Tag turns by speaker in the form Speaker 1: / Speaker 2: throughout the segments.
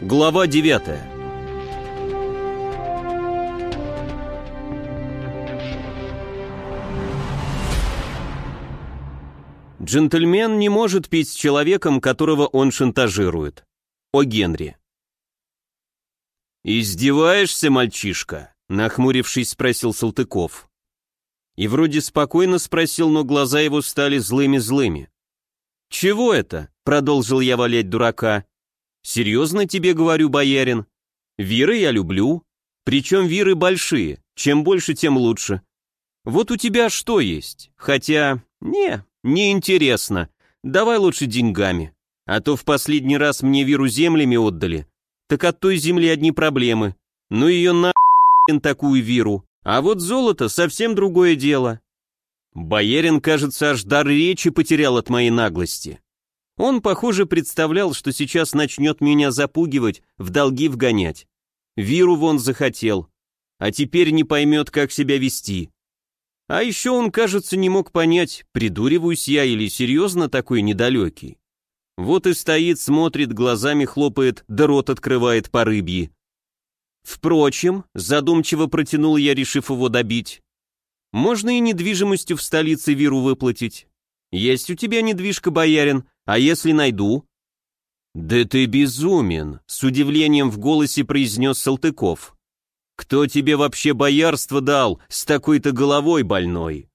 Speaker 1: Глава 9 Джентльмен не может пить с человеком, которого он шантажирует. О Генри. «Издеваешься, мальчишка?» — нахмурившись, спросил Салтыков. И вроде спокойно спросил, но глаза его стали злыми-злыми. «Чего это?» — продолжил я валять дурака. «Серьезно тебе говорю, боярин? Виры я люблю. Причем виры большие. Чем больше, тем лучше. Вот у тебя что есть? Хотя... Не, не интересно. Давай лучше деньгами. А то в последний раз мне виру землями отдали. Так от той земли одни проблемы. Ну ее на такую виру. А вот золото совсем другое дело. Боярин, кажется, аж дар речи потерял от моей наглости. Он, похоже, представлял, что сейчас начнет меня запугивать, в долги вгонять. Виру вон захотел, а теперь не поймет, как себя вести. А еще он, кажется, не мог понять, придуриваюсь я или серьезно такой недалекий. Вот и стоит, смотрит, глазами хлопает, да рот открывает по рыбьи. Впрочем, задумчиво протянул я, решив его добить. Можно и недвижимостью в столице Виру выплатить. Есть у тебя недвижка, боярин, а если найду? Да ты безумен, с удивлением в голосе произнес Салтыков. Кто тебе вообще боярство дал с такой-то головой больной?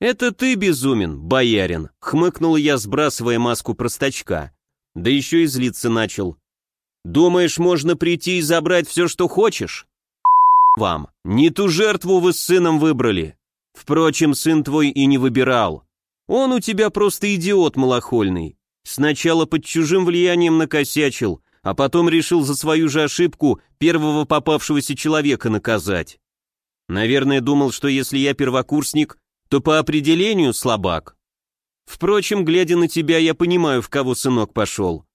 Speaker 1: Это ты безумен, боярин, хмыкнул я, сбрасывая маску простачка. Да еще и злиться начал. Думаешь, можно прийти и забрать все, что хочешь? Вам. Не ту жертву вы с сыном выбрали. Впрочем, сын твой и не выбирал. Он у тебя просто идиот малохольный. Сначала под чужим влиянием накосячил, а потом решил за свою же ошибку первого попавшегося человека наказать. Наверное, думал, что если я первокурсник, то по определению слабак. Впрочем, глядя на тебя, я понимаю, в кого сынок пошел.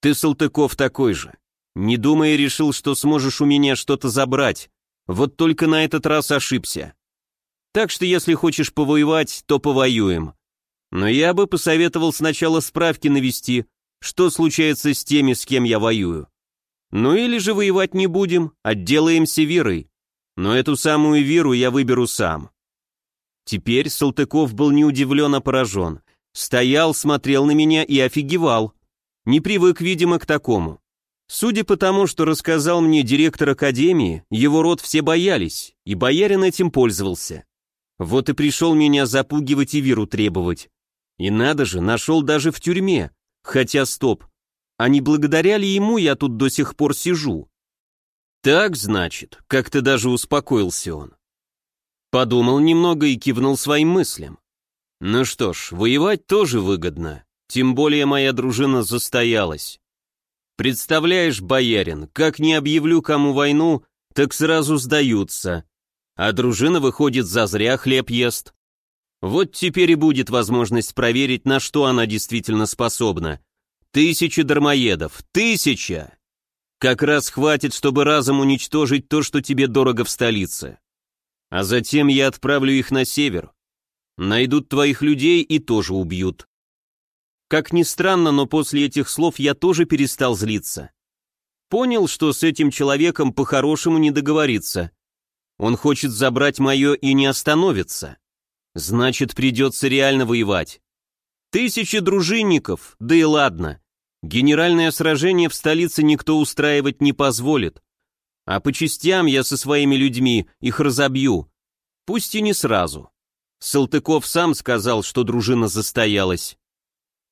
Speaker 1: Ты, Салтыков, такой же. Не думая, решил, что сможешь у меня что-то забрать. Вот только на этот раз ошибся. Так что если хочешь повоевать, то повоюем. Но я бы посоветовал сначала справки навести, что случается с теми, с кем я воюю. Ну или же воевать не будем, отделаемся верой. Но эту самую веру я выберу сам. Теперь Салтыков был не удивлен, а поражен. Стоял, смотрел на меня и офигевал. Не привык, видимо, к такому. Судя по тому, что рассказал мне директор академии, его род все боялись, и боярин этим пользовался. Вот и пришел меня запугивать и виру требовать. И надо же, нашел даже в тюрьме. Хотя стоп, а не благодаря ли ему я тут до сих пор сижу? Так, значит, как-то даже успокоился он. Подумал немного и кивнул своим мыслям. Ну что ж, воевать тоже выгодно. Тем более моя дружина застоялась. Представляешь, боярин, как не объявлю кому войну, так сразу сдаются. А дружина, выходит, зазря хлеб ест. Вот теперь и будет возможность проверить, на что она действительно способна. Тысячи дармоедов, тысяча! Как раз хватит, чтобы разом уничтожить то, что тебе дорого в столице. А затем я отправлю их на север. Найдут твоих людей и тоже убьют. Как ни странно, но после этих слов я тоже перестал злиться. Понял, что с этим человеком по-хорошему не договориться. Он хочет забрать мое и не остановится. Значит, придется реально воевать. Тысячи дружинников, да и ладно. Генеральное сражение в столице никто устраивать не позволит. А по частям я со своими людьми их разобью. Пусть и не сразу. Салтыков сам сказал, что дружина застоялась.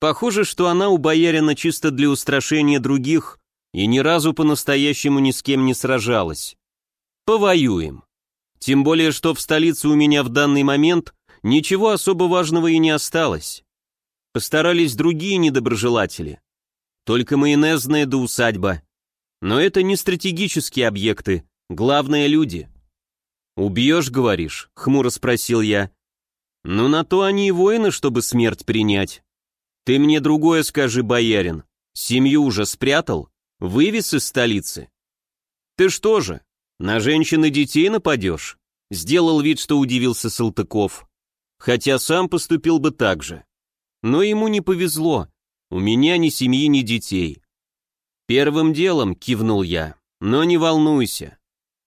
Speaker 1: Похоже, что она у боярина чисто для устрашения других и ни разу по-настоящему ни с кем не сражалась. Повоюем. Тем более, что в столице у меня в данный момент ничего особо важного и не осталось. Постарались другие недоброжелатели. Только майонезная да усадьба. Но это не стратегические объекты, главное люди. «Убьешь, говоришь?» — хмуро спросил я. «Ну, на то они и воины, чтобы смерть принять». Ты мне другое скажи, боярин. Семью уже спрятал? Вывез из столицы? Ты что же, на женщин и детей нападешь? Сделал вид, что удивился Салтыков. Хотя сам поступил бы так же. Но ему не повезло. У меня ни семьи, ни детей. Первым делом, кивнул я, но не волнуйся.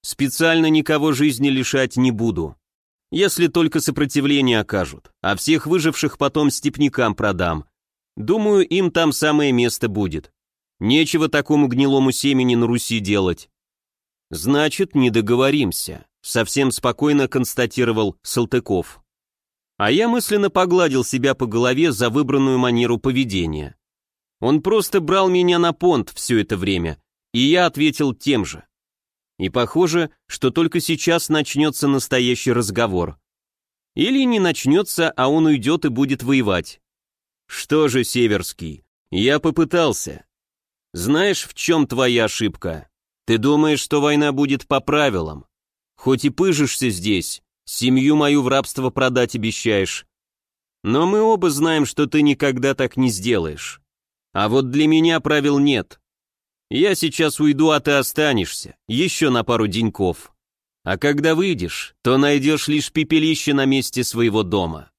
Speaker 1: Специально никого жизни лишать не буду. Если только сопротивление окажут, а всех выживших потом степнякам продам. Думаю, им там самое место будет. Нечего такому гнилому семени на Руси делать. Значит, не договоримся, совсем спокойно констатировал Салтыков. А я мысленно погладил себя по голове за выбранную манеру поведения. Он просто брал меня на понт все это время, и я ответил тем же. И похоже, что только сейчас начнется настоящий разговор. Или не начнется, а он уйдет и будет воевать. Что же, Северский, я попытался. Знаешь, в чем твоя ошибка? Ты думаешь, что война будет по правилам. Хоть и пыжишься здесь, семью мою в рабство продать обещаешь. Но мы оба знаем, что ты никогда так не сделаешь. А вот для меня правил нет. Я сейчас уйду, а ты останешься, еще на пару деньков. А когда выйдешь, то найдешь лишь пепелище на месте своего дома.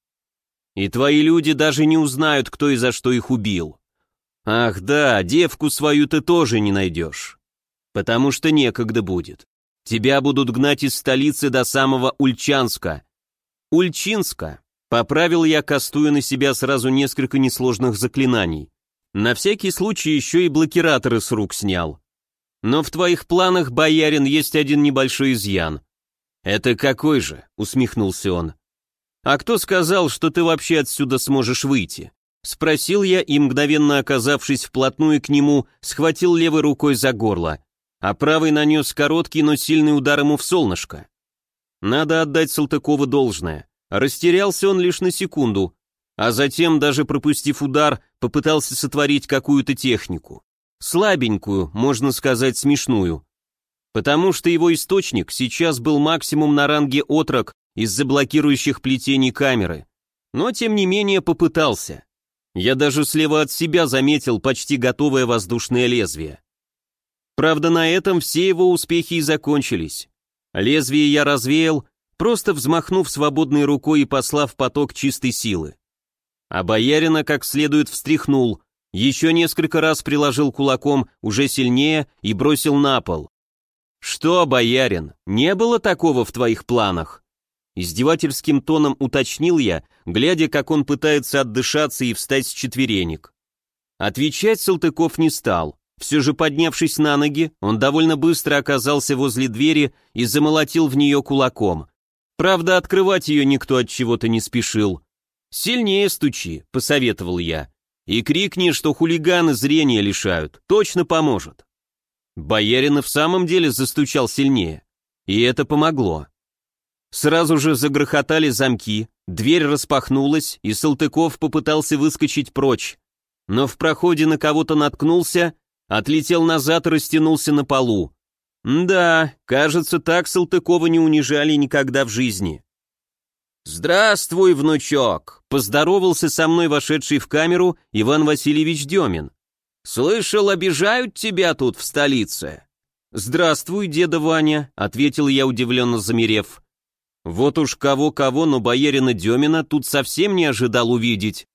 Speaker 1: И твои люди даже не узнают, кто и за что их убил. Ах да, девку свою ты тоже не найдешь. Потому что некогда будет. Тебя будут гнать из столицы до самого Ульчанска. Ульчинска. Поправил я, кастуя на себя сразу несколько несложных заклинаний. На всякий случай еще и блокираторы с рук снял. Но в твоих планах, боярин, есть один небольшой изъян. Это какой же? усмехнулся он. А кто сказал, что ты вообще отсюда сможешь выйти? Спросил я и, мгновенно оказавшись вплотную к нему, схватил левой рукой за горло, а правый нанес короткий, но сильный удар ему в солнышко. Надо отдать Салтыкову должное. Растерялся он лишь на секунду, а затем, даже пропустив удар, попытался сотворить какую-то технику. Слабенькую, можно сказать, смешную. Потому что его источник сейчас был максимум на ранге отрок из-за блокирующих плетений камеры. Но, тем не менее, попытался. Я даже слева от себя заметил почти готовое воздушное лезвие. Правда, на этом все его успехи и закончились. Лезвие я развеял, просто взмахнув свободной рукой и послав поток чистой силы а боярина как следует встряхнул, еще несколько раз приложил кулаком уже сильнее и бросил на пол. «Что, боярин, не было такого в твоих планах?» Издевательским тоном уточнил я, глядя, как он пытается отдышаться и встать с четверенек. Отвечать Салтыков не стал. Все же поднявшись на ноги, он довольно быстро оказался возле двери и замолотил в нее кулаком. Правда, открывать ее никто от чего-то не спешил. «Сильнее стучи», — посоветовал я. «И крикни, что хулиганы зрения лишают, точно поможет». Боярин в самом деле застучал сильнее, и это помогло. Сразу же загрохотали замки, дверь распахнулась, и Салтыков попытался выскочить прочь, но в проходе на кого-то наткнулся, отлетел назад и растянулся на полу. Да, кажется, так Салтыкова не унижали никогда в жизни. «Здравствуй, внучок!» — поздоровался со мной вошедший в камеру Иван Васильевич Демин. «Слышал, обижают тебя тут в столице?» «Здравствуй, деда Ваня», — ответил я, удивленно замерев. Вот уж кого-кого, но боярина Демина тут совсем не ожидал увидеть.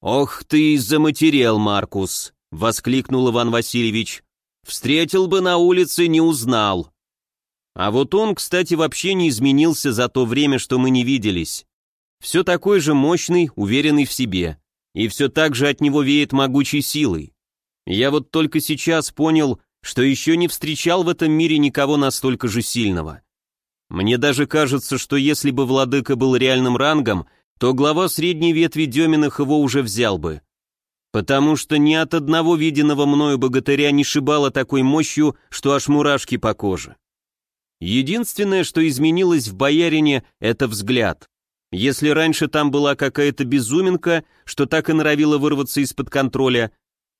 Speaker 1: «Ох ты, заматерел, Маркус!» — воскликнул Иван Васильевич. «Встретил бы на улице, не узнал. А вот он, кстати, вообще не изменился за то время, что мы не виделись. Все такой же мощный, уверенный в себе. И все так же от него веет могучей силой. Я вот только сейчас понял, что еще не встречал в этом мире никого настолько же сильного. Мне даже кажется, что если бы владыка был реальным рангом, то глава средней ветви Деминых его уже взял бы. Потому что ни от одного виденного мною богатыря не шибало такой мощью, что аж мурашки по коже. Единственное, что изменилось в боярине, это взгляд. Если раньше там была какая-то безуминка, что так и норовила вырваться из-под контроля,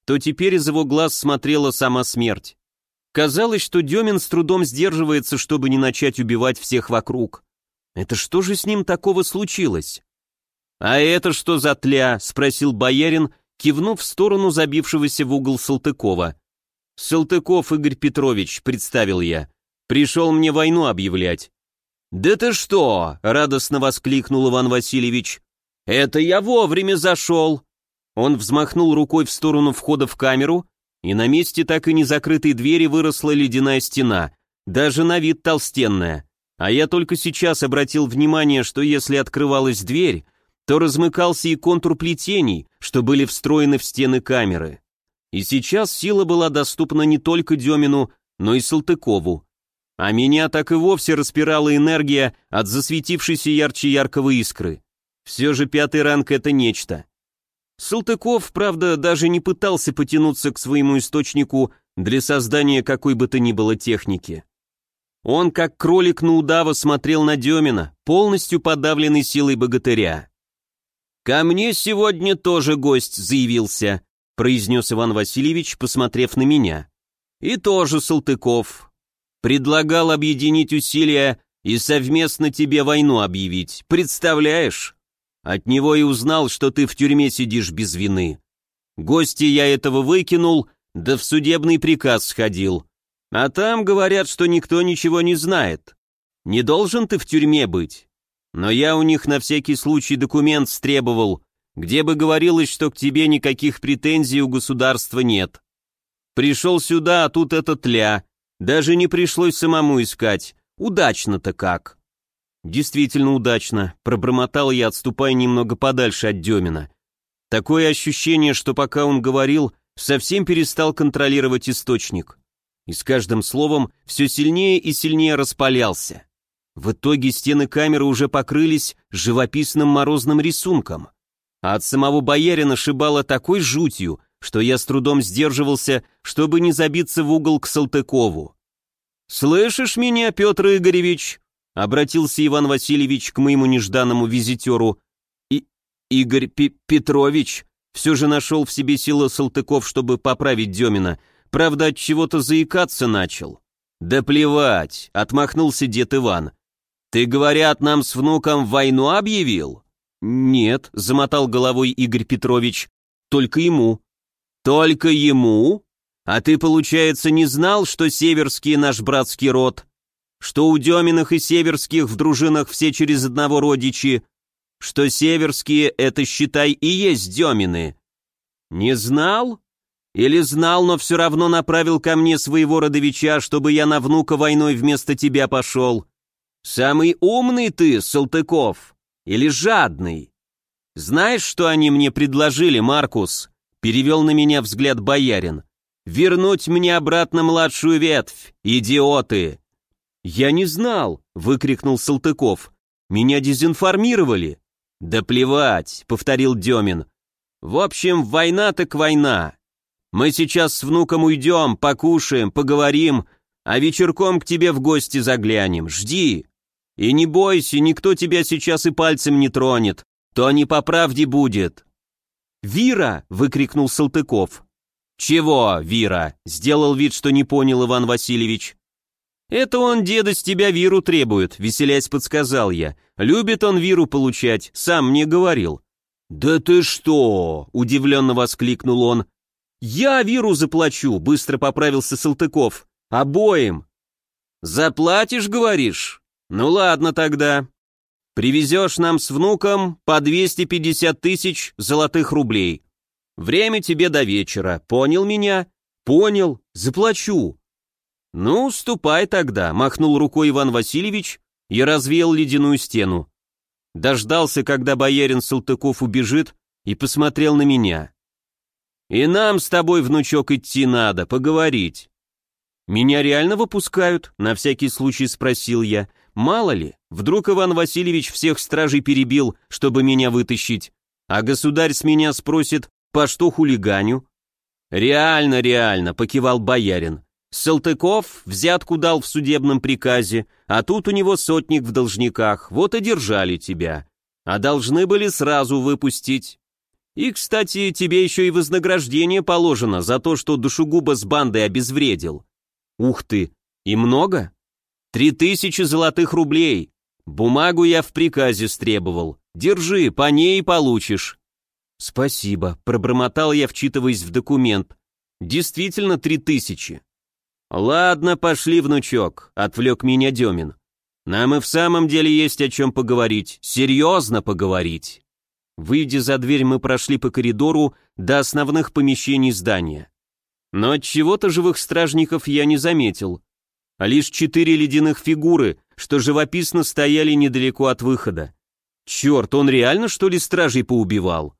Speaker 1: то теперь из его глаз смотрела сама смерть. Казалось, что Демин с трудом сдерживается, чтобы не начать убивать всех вокруг. Это что же с ним такого случилось? «А это что за тля?» — спросил боярин, кивнув в сторону забившегося в угол Салтыкова. «Салтыков Игорь Петрович», — представил я. Пришел мне войну объявлять». «Да ты что!» — радостно воскликнул Иван Васильевич. «Это я вовремя зашел!» Он взмахнул рукой в сторону входа в камеру, и на месте так и не закрытой двери выросла ледяная стена, даже на вид толстенная. А я только сейчас обратил внимание, что если открывалась дверь, то размыкался и контур плетений, что были встроены в стены камеры. И сейчас сила была доступна не только Демину, но и Салтыкову. А меня так и вовсе распирала энергия от засветившейся ярче яркого искры. Все же пятый ранг — это нечто. Салтыков, правда, даже не пытался потянуться к своему источнику для создания какой бы то ни было техники. Он, как кролик на удава, смотрел на Демина, полностью подавленный силой богатыря. «Ко мне сегодня тоже гость заявился», произнес Иван Васильевич, посмотрев на меня. «И тоже Салтыков. Предлагал объединить усилия и совместно тебе войну объявить. Представляешь? От него и узнал, что ты в тюрьме сидишь без вины. Гости я этого выкинул, да в судебный приказ сходил. А там говорят, что никто ничего не знает. Не должен ты в тюрьме быть. Но я у них на всякий случай документ стребовал, где бы говорилось, что к тебе никаких претензий у государства нет. Пришел сюда, а тут это тля. Даже не пришлось самому искать. Удачно-то как. Действительно удачно, пробормотал я, отступая немного подальше от Демина. Такое ощущение, что пока он говорил, совсем перестал контролировать источник. И с каждым словом все сильнее и сильнее распалялся. В итоге стены камеры уже покрылись живописным морозным рисунком. А от самого боярина шибало такой жутью, что я с трудом сдерживался, чтобы не забиться в угол к Салтыкову. «Слышишь меня, Петр Игоревич?» — обратился Иван Васильевич к моему нежданному визитеру. «И... Игорь П Петрович?» Все же нашел в себе силы Салтыков, чтобы поправить Демина. Правда, от чего-то заикаться начал. «Да плевать!» — отмахнулся дед Иван. «Ты, говорят, нам с внуком войну объявил?» «Нет», — замотал головой Игорь Петрович, — «только ему». «Только ему? А ты, получается, не знал, что Северский наш братский род? Что у Деминых и Северских в дружинах все через одного родичи? Что Северские — это, считай, и есть Демины?» «Не знал? Или знал, но все равно направил ко мне своего родовича, чтобы я на внука войной вместо тебя пошел?» Самый умный ты, Салтыков, или жадный? Знаешь, что они мне предложили, Маркус? Перевел на меня взгляд боярин. Вернуть мне обратно младшую ветвь, идиоты! Я не знал, выкрикнул Салтыков. Меня дезинформировали. Да плевать, повторил Демин. В общем, война так война. Мы сейчас с внуком уйдем, покушаем, поговорим, а вечерком к тебе в гости заглянем. Жди. И не бойся, никто тебя сейчас и пальцем не тронет, то не по правде будет». «Вира!» — выкрикнул Салтыков. «Чего, Вира?» — сделал вид, что не понял Иван Васильевич. «Это он, деда, с тебя Виру требует», — веселясь подсказал я. «Любит он Виру получать, сам мне говорил». «Да ты что?» — удивленно воскликнул он. «Я Виру заплачу», — быстро поправился Салтыков. «Обоим». «Заплатишь, говоришь?» «Ну ладно тогда. Привезешь нам с внуком по 250 тысяч золотых рублей. Время тебе до вечера. Понял меня? Понял. Заплачу». «Ну, ступай тогда», — махнул рукой Иван Васильевич и развеял ледяную стену. Дождался, когда боярин Салтыков убежит, и посмотрел на меня. «И нам с тобой, внучок, идти надо, поговорить». «Меня реально выпускают?» — на всякий случай спросил я. Мало ли, вдруг Иван Васильевич всех стражей перебил, чтобы меня вытащить, а государь с меня спросит, по что хулиганю? Реально, реально, покивал боярин. Салтыков взятку дал в судебном приказе, а тут у него сотник в должниках, вот и держали тебя. А должны были сразу выпустить. И, кстати, тебе еще и вознаграждение положено за то, что душегуба с бандой обезвредил. Ух ты, и много? Три тысячи золотых рублей. Бумагу я в приказе стребовал. Держи, по ней получишь». «Спасибо», — пробормотал я, вчитываясь в документ. «Действительно три тысячи». «Ладно, пошли, внучок», — отвлек меня Демин. «Нам и в самом деле есть о чем поговорить, серьезно поговорить». Выйдя за дверь, мы прошли по коридору до основных помещений здания. Но от чего-то живых стражников я не заметил, а лишь четыре ледяных фигуры, что живописно стояли недалеко от выхода. Черт, он реально что ли стражей поубивал?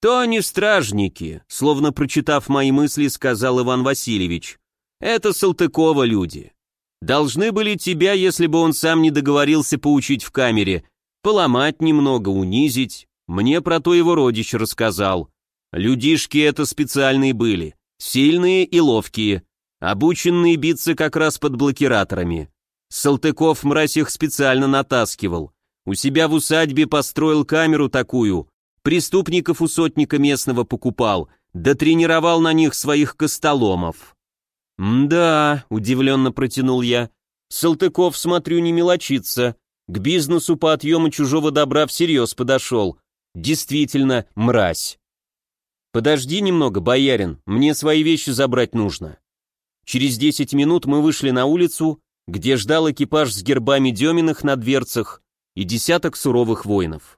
Speaker 1: То не стражники, словно прочитав мои мысли, сказал Иван Васильевич. Это Салтыкова люди. Должны были тебя, если бы он сам не договорился поучить в камере, поломать немного, унизить. Мне про то его родич рассказал. Людишки это специальные были, сильные и ловкие, обученные биться как раз под блокираторами. Салтыков мразь их специально натаскивал. У себя в усадьбе построил камеру такую, преступников у сотника местного покупал, да тренировал на них своих костоломов. «Да», — удивленно протянул я, — «Салтыков, смотрю, не мелочится. К бизнесу по отъему чужого добра всерьез подошел. Действительно, мразь». «Подожди немного, боярин, мне свои вещи забрать нужно». Через десять минут мы вышли на улицу, где ждал экипаж с гербами Деминых на дверцах и десяток суровых воинов.